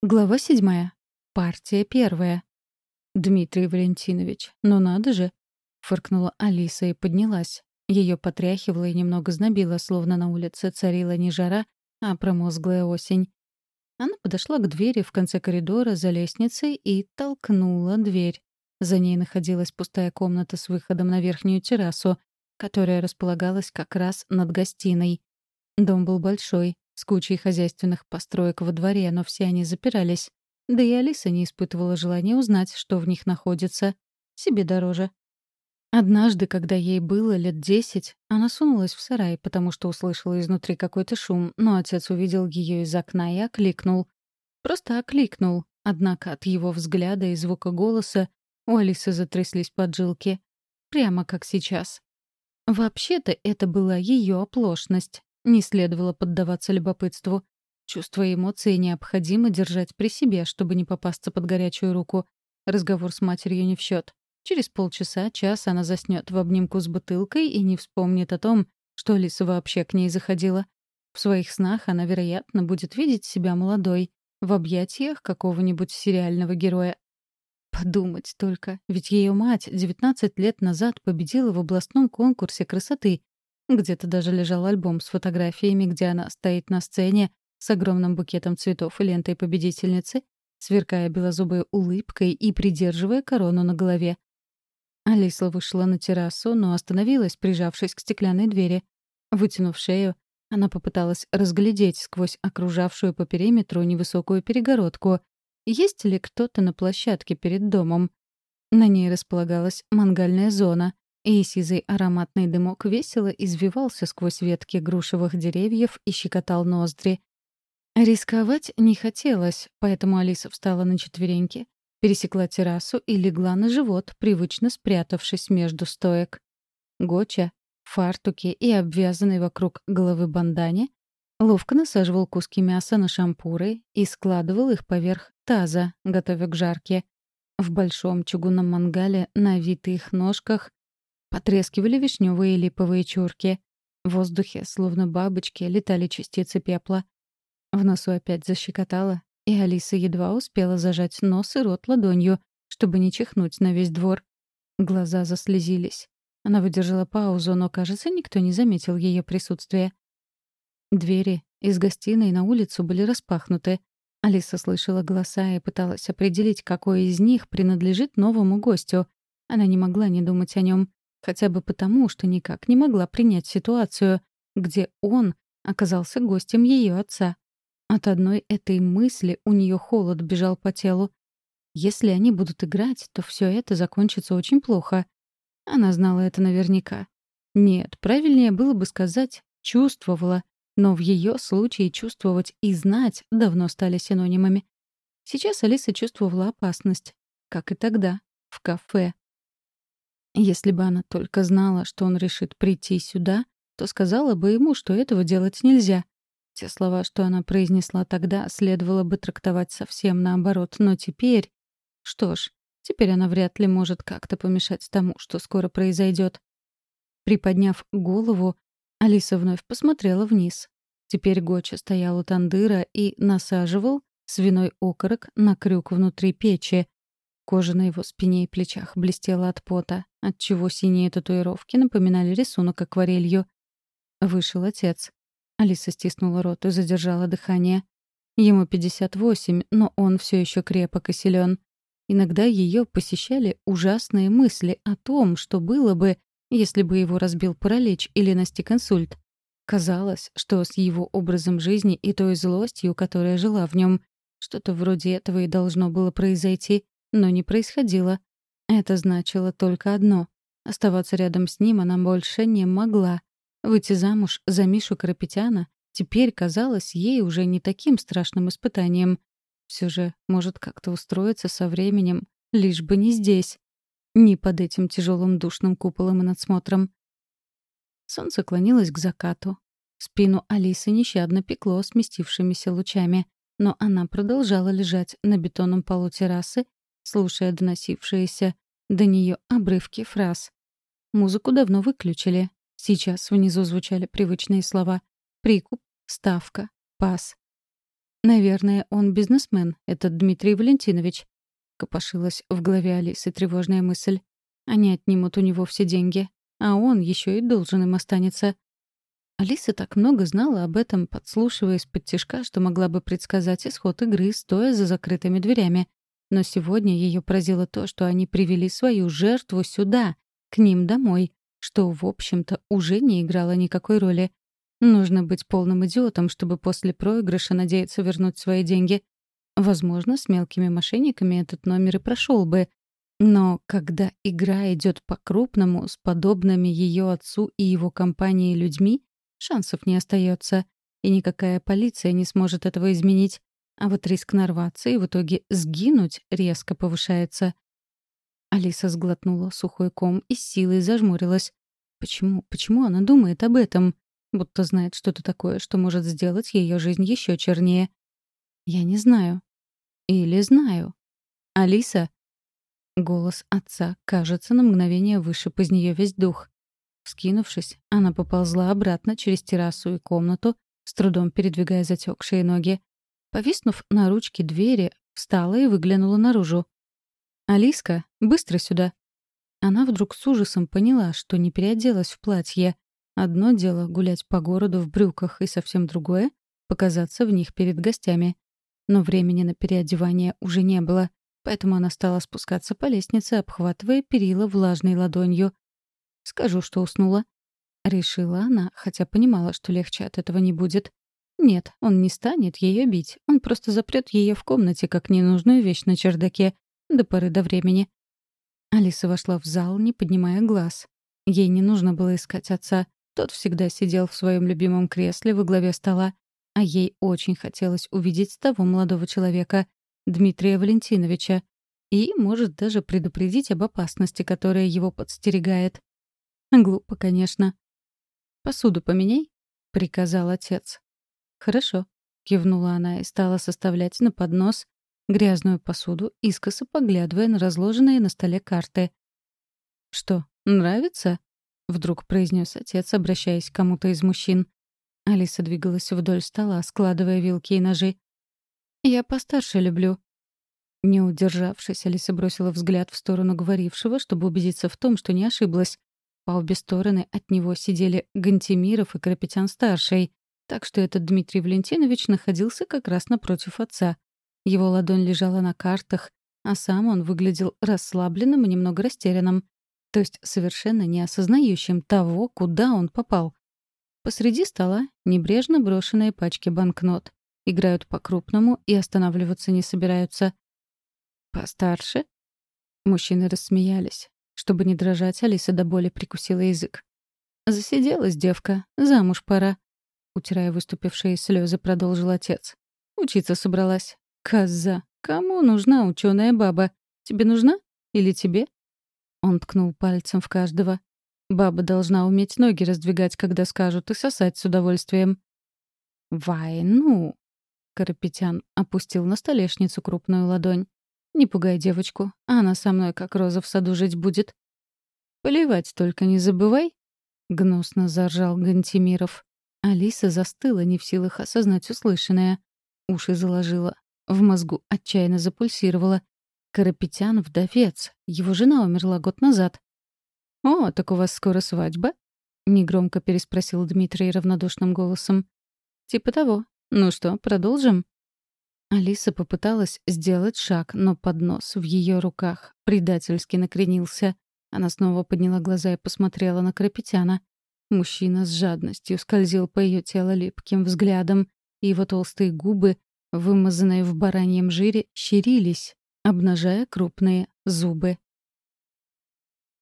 Глава седьмая. Партия первая. «Дмитрий Валентинович, ну надо же!» — фыркнула Алиса и поднялась. Ее потряхивало и немного знобило, словно на улице царила не жара, а промозглая осень. Она подошла к двери в конце коридора за лестницей и толкнула дверь. За ней находилась пустая комната с выходом на верхнюю террасу, которая располагалась как раз над гостиной. Дом был большой, с кучей хозяйственных построек во дворе, но все они запирались. Да и Алиса не испытывала желания узнать, что в них находится. Себе дороже. Однажды, когда ей было лет десять, она сунулась в сарай, потому что услышала изнутри какой-то шум, но отец увидел ее из окна и окликнул. Просто окликнул, однако от его взгляда и звука голоса у Алисы затряслись поджилки. Прямо как сейчас. Вообще-то это была ее оплошность. Не следовало поддаваться любопытству. Чувства и эмоции необходимо держать при себе, чтобы не попасться под горячую руку. Разговор с матерью не в счет. Через полчаса, час она заснет в обнимку с бутылкой и не вспомнит о том, что Лиса вообще к ней заходила. В своих снах она, вероятно, будет видеть себя молодой, в объятиях какого-нибудь сериального героя. Подумать только, ведь ее мать 19 лет назад победила в областном конкурсе красоты где-то даже лежал альбом с фотографиями, где она стоит на сцене с огромным букетом цветов и лентой победительницы, сверкая белозубой улыбкой и придерживая корону на голове. Алиса вышла на террасу, но остановилась, прижавшись к стеклянной двери. Вытянув шею, она попыталась разглядеть сквозь окружавшую по периметру невысокую перегородку, есть ли кто-то на площадке перед домом. На ней располагалась мангальная зона, и сизый ароматный дымок весело извивался сквозь ветки грушевых деревьев и щекотал ноздри. Рисковать не хотелось, поэтому Алиса встала на четвереньки, пересекла террасу и легла на живот, привычно спрятавшись между стоек. Гоча, фартуки и обвязанный вокруг головы бандане, ловко насаживал куски мяса на шампуры и складывал их поверх таза, готовя к жарке. В большом чугунном мангале на витых ножках Потрескивали вишневые липовые чурки. В воздухе, словно бабочки, летали частицы пепла. В носу опять защекотало, и Алиса едва успела зажать нос и рот ладонью, чтобы не чихнуть на весь двор. Глаза заслезились. Она выдержала паузу, но, кажется, никто не заметил ее присутствия. Двери из гостиной на улицу были распахнуты. Алиса слышала голоса и пыталась определить, какой из них принадлежит новому гостю. Она не могла не думать о нем. Хотя бы потому, что никак не могла принять ситуацию, где он оказался гостем ее отца. От одной этой мысли у нее холод бежал по телу. Если они будут играть, то все это закончится очень плохо. Она знала это наверняка. Нет, правильнее было бы сказать «чувствовала», но в ее случае чувствовать и знать давно стали синонимами. Сейчас Алиса чувствовала опасность, как и тогда, в кафе. Если бы она только знала, что он решит прийти сюда, то сказала бы ему, что этого делать нельзя. Те слова, что она произнесла тогда, следовало бы трактовать совсем наоборот, но теперь... Что ж, теперь она вряд ли может как-то помешать тому, что скоро произойдет. Приподняв голову, Алиса вновь посмотрела вниз. Теперь Гоча стоял у тандыра и насаживал свиной окорок на крюк внутри печи, Кожа на его спине и плечах блестела от пота, отчего синие татуировки напоминали рисунок акварелью. Вышел отец. Алиса стиснула рот и задержала дыхание. Ему 58, но он все еще крепок и силен. Иногда ее посещали ужасные мысли о том, что было бы, если бы его разбил паралич или настиг инсульт. Казалось, что с его образом жизни и той злостью, которая жила в нем, что-то вроде этого и должно было произойти — но не происходило. Это значило только одно. Оставаться рядом с ним она больше не могла. Выйти замуж за Мишу Карапетяна теперь казалось ей уже не таким страшным испытанием. Все же может как-то устроиться со временем, лишь бы не здесь. Не под этим тяжелым душным куполом и надсмотром. Солнце клонилось к закату. Спину Алисы нещадно пекло сместившимися лучами, но она продолжала лежать на бетонном полу террасы слушая доносившиеся до нее обрывки фраз. Музыку давно выключили. Сейчас внизу звучали привычные слова «прикуп», «ставка», «пас». Наверное, он бизнесмен, этот Дмитрий Валентинович. Копошилась в голове Алисы тревожная мысль. Они отнимут у него все деньги, а он еще и должен им останется. Алиса так много знала об этом, подслушивая из-под тишка, что могла бы предсказать исход игры, стоя за закрытыми дверями. Но сегодня ее поразило то, что они привели свою жертву сюда, к ним домой, что, в общем-то, уже не играло никакой роли. Нужно быть полным идиотом, чтобы после проигрыша надеяться вернуть свои деньги. Возможно, с мелкими мошенниками этот номер и прошел бы. Но когда игра идет по-крупному, с подобными ее отцу и его компанией людьми, шансов не остается, и никакая полиция не сможет этого изменить. А вот риск нарваться и в итоге сгинуть резко повышается. Алиса сглотнула сухой ком и силой зажмурилась. Почему? Почему она думает об этом? Будто знает что-то такое, что может сделать ее жизнь еще чернее. Я не знаю. Или знаю. Алиса? Голос отца, кажется, на мгновение вышиб из нее весь дух. Вскинувшись, она поползла обратно через террасу и комнату, с трудом передвигая затекшие ноги. Повиснув на ручке двери, встала и выглянула наружу. «Алиска, быстро сюда!» Она вдруг с ужасом поняла, что не переоделась в платье. Одно дело — гулять по городу в брюках, и совсем другое — показаться в них перед гостями. Но времени на переодевание уже не было, поэтому она стала спускаться по лестнице, обхватывая перила влажной ладонью. «Скажу, что уснула». Решила она, хотя понимала, что легче от этого не будет. Нет, он не станет ее бить, он просто запрет ее в комнате как ненужную вещь на чердаке — до поры до времени. Алиса вошла в зал, не поднимая глаз. Ей не нужно было искать отца. Тот всегда сидел в своем любимом кресле во главе стола. А ей очень хотелось увидеть того молодого человека, Дмитрия Валентиновича, и, может, даже предупредить об опасности, которая его подстерегает. Глупо, конечно. «Посуду поменяй», — приказал отец. «Хорошо», — кивнула она и стала составлять на поднос грязную посуду, искоса поглядывая на разложенные на столе карты. «Что, нравится?» — вдруг произнес отец, обращаясь к кому-то из мужчин. Алиса двигалась вдоль стола, складывая вилки и ножи. «Я постарше люблю». Не удержавшись, Алиса бросила взгляд в сторону говорившего, чтобы убедиться в том, что не ошиблась. По обе стороны от него сидели Гантимиров и Карапетян-старший, так что этот Дмитрий Валентинович находился как раз напротив отца. Его ладонь лежала на картах, а сам он выглядел расслабленным и немного растерянным, то есть совершенно не осознающим того, куда он попал. Посреди стола небрежно брошенные пачки банкнот. Играют по-крупному и останавливаться не собираются. «Постарше?» Мужчины рассмеялись. Чтобы не дрожать, Алиса до боли прикусила язык. «Засиделась девка, замуж пора», — утирая выступившие слезы, продолжил отец. «Учиться собралась. «Коза, кому нужна ученая баба? Тебе нужна? Или тебе?» Он ткнул пальцем в каждого. «Баба должна уметь ноги раздвигать, когда скажут, и сосать с удовольствием». «Войну!» Карапетян опустил на столешницу крупную ладонь. «Не пугай девочку, она со мной как роза в саду жить будет». «Поливать только не забывай», — гнусно заржал Гантимиров. Алиса застыла, не в силах осознать услышанное. Уши заложила. В мозгу отчаянно запульсировало. Карапетян — вдовец. Его жена умерла год назад. «О, так у вас скоро свадьба?» — негромко переспросил Дмитрий равнодушным голосом. «Типа того. Ну что, продолжим?» Алиса попыталась сделать шаг, но поднос в ее руках предательски накренился. Она снова подняла глаза и посмотрела на Карапетяна. Мужчина с жадностью скользил по ее телу липким взглядом, и его толстые губы вымазанные в бараньем жире, щерились, обнажая крупные зубы.